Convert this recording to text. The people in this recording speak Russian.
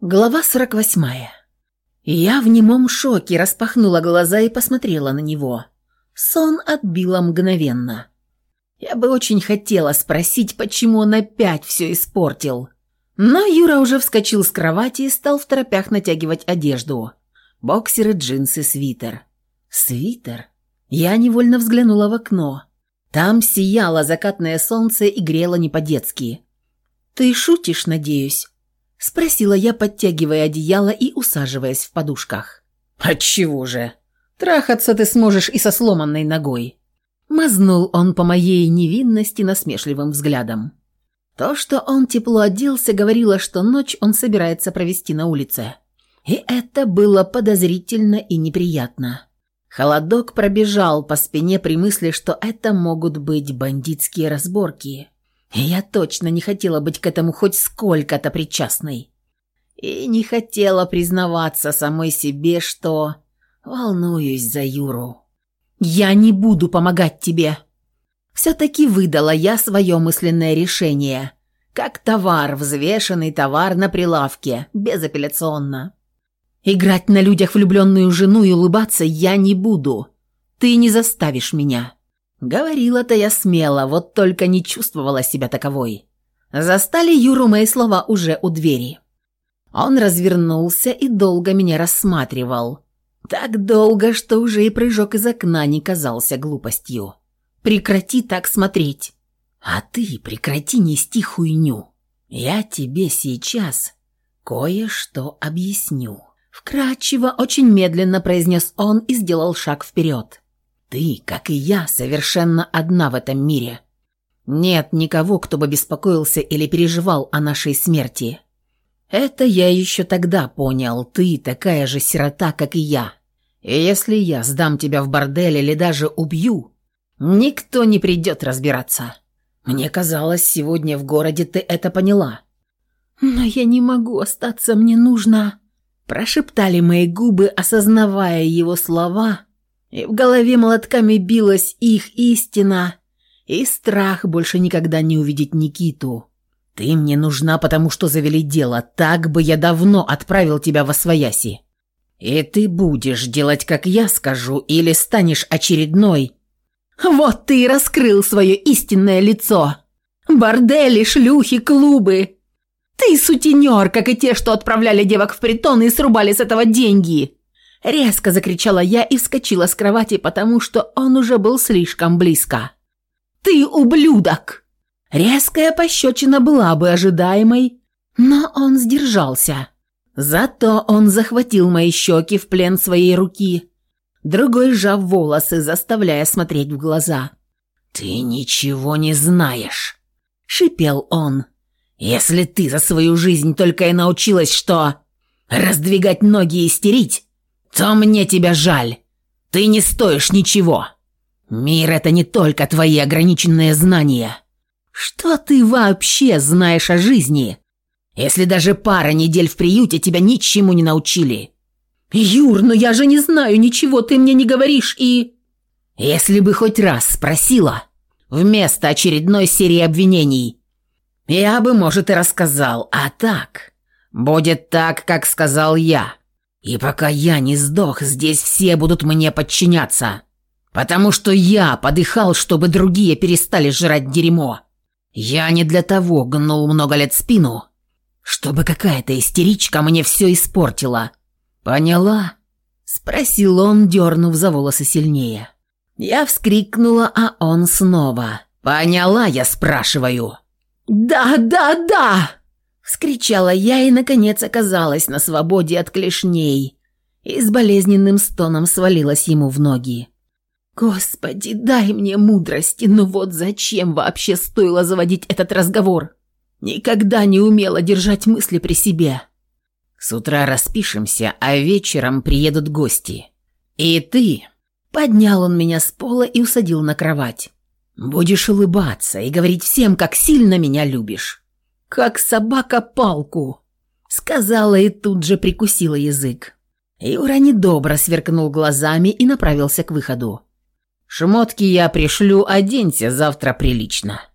Глава 48. Я в немом шоке распахнула глаза и посмотрела на него. Сон отбила мгновенно. Я бы очень хотела спросить, почему он опять все испортил. Но Юра уже вскочил с кровати и стал в торопях натягивать одежду. Боксеры, джинсы, свитер. Свитер? Я невольно взглянула в окно. Там сияло закатное солнце и грело не по-детски. «Ты шутишь, надеюсь?» – спросила я, подтягивая одеяло и усаживаясь в подушках. А «Отчего же? Трахаться ты сможешь и со сломанной ногой». Мазнул он по моей невинности насмешливым взглядом. То, что он тепло оделся, говорило, что ночь он собирается провести на улице. И это было подозрительно и неприятно. Холодок пробежал по спине при мысли, что это могут быть бандитские разборки. Я точно не хотела быть к этому хоть сколько-то причастной. И не хотела признаваться самой себе, что волнуюсь за Юру. «Я не буду помогать тебе!» Все-таки выдала я свое мысленное решение. Как товар, взвешенный товар на прилавке, безапелляционно. Играть на людях влюбленную жену и улыбаться я не буду. Ты не заставишь меня. Говорила то я смело, вот только не чувствовала себя таковой. Застали Юру мои слова уже у двери. Он развернулся и долго меня рассматривал. Так долго, что уже и прыжок из окна не казался глупостью. «Прекрати так смотреть!» «А ты прекрати нести хуйню! Я тебе сейчас кое-что объясню!» Вкратчиво, очень медленно произнес он и сделал шаг вперед. Ты, как и я, совершенно одна в этом мире. Нет никого, кто бы беспокоился или переживал о нашей смерти. Это я еще тогда понял, ты такая же сирота, как и я. И если я сдам тебя в борделе или даже убью, никто не придет разбираться. Мне казалось, сегодня в городе ты это поняла. Но я не могу остаться, мне нужно... Прошептали мои губы, осознавая его слова и в голове молотками билась их истина. И страх больше никогда не увидеть Никиту. «Ты мне нужна, потому что завели дело. Так бы я давно отправил тебя во свояси. И ты будешь делать, как я скажу, или станешь очередной...» «Вот ты и раскрыл свое истинное лицо! Бордели, шлюхи, клубы! Ты сутенер, как и те, что отправляли девок в притон и срубали с этого деньги!» Резко закричала я и вскочила с кровати, потому что он уже был слишком близко. «Ты ублюдок!» Резкая пощечина была бы ожидаемой, но он сдержался. Зато он захватил мои щеки в плен своей руки, другой сжав волосы, заставляя смотреть в глаза. «Ты ничего не знаешь!» – шипел он. «Если ты за свою жизнь только и научилась, что раздвигать ноги и истерить, «То мне тебя жаль. Ты не стоишь ничего. Мир — это не только твои ограниченные знания. Что ты вообще знаешь о жизни, если даже пара недель в приюте тебя ничему не научили?» «Юр, но я же не знаю ничего, ты мне не говоришь и...» «Если бы хоть раз спросила, вместо очередной серии обвинений, я бы, может, и рассказал, а так...» «Будет так, как сказал я. И пока я не сдох, здесь все будут мне подчиняться. Потому что я подыхал, чтобы другие перестали жрать дерьмо. Я не для того гнул много лет спину, чтобы какая-то истеричка мне все испортила. Поняла?» Спросил он, дернув за волосы сильнее. Я вскрикнула, а он снова. «Поняла, я спрашиваю». «Да, да, да!» Вскричала я и, наконец, оказалась на свободе от клешней и с болезненным стоном свалилась ему в ноги. «Господи, дай мне мудрости, ну вот зачем вообще стоило заводить этот разговор? Никогда не умела держать мысли при себе». «С утра распишемся, а вечером приедут гости. И ты...» Поднял он меня с пола и усадил на кровать. «Будешь улыбаться и говорить всем, как сильно меня любишь» как собака палку!» Сказала и тут же прикусила язык. Юра недобро сверкнул глазами и направился к выходу. «Шмотки я пришлю, оденься завтра прилично».